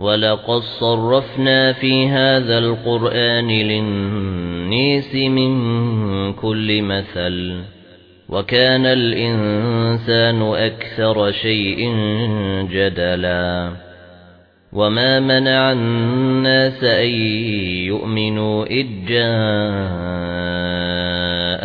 وَلَقَدْ صَرَّفْنَا فِي هَذَا الْقُرْآنِ لِلنَّاسِ مِنْ كُلِّ مَثَلٍ وَكَانَ الْإِنسَانُ أَكْثَرَ شَيْءٍ جَدَلًا وَمَا مَنَعَ النَّاسَ أَن يُؤْمِنُوا إِذْ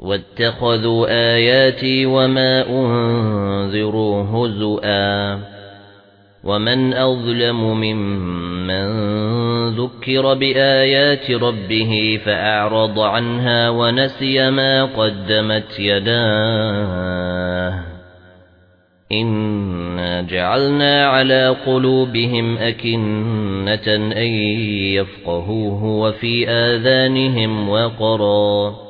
وَاتَّخَذُوا آيَاتِي وَمَا أُنذِرُوا هُزُوًا وَمَنْ أَظْلَمُ مِمَّنْ ذُكِّرَ بِآيَاتِ رَبِّهِ فَأَعْرَضَ عَنْهَا وَنَسِيَ مَا قَدَّمَتْ يَدَاهُ. إِنَّا جَعَلْنَا عَلَى قُلُوبِهِمْ أَكِنَّةً أَن يَفْقَهُوهُ وَفِي آذَانِهِمْ وَقْرًا.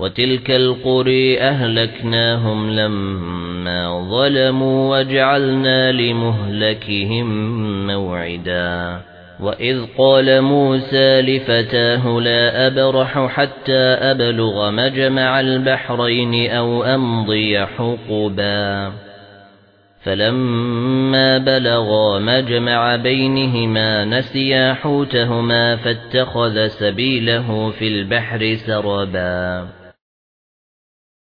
وَتِلْكَ الْقُرَى أَهْلَكْنَاهُمْ لَمَّا ظَلَمُوا وَجَعَلْنَا لِمُهْلِكِهِم مَّوْعِدًا. وَإِذْ قَالَ مُوسَى لِفَتَاهُ لَا أَبْرَحُ حَتَّى أَبْلُغَ مَجْمَعَ الْبَحْرَيْنِ أَوْ أَمْضِيَ حُقُبًا. فَلَمَّا بَلَغَا مَجْمَعَ بَيْنِهِمَا نَسِيَا حُوتَهُمَا فَاتَّخَذَ سَبِيلَهُ فِي الْبَحْرِ سَرَبًا.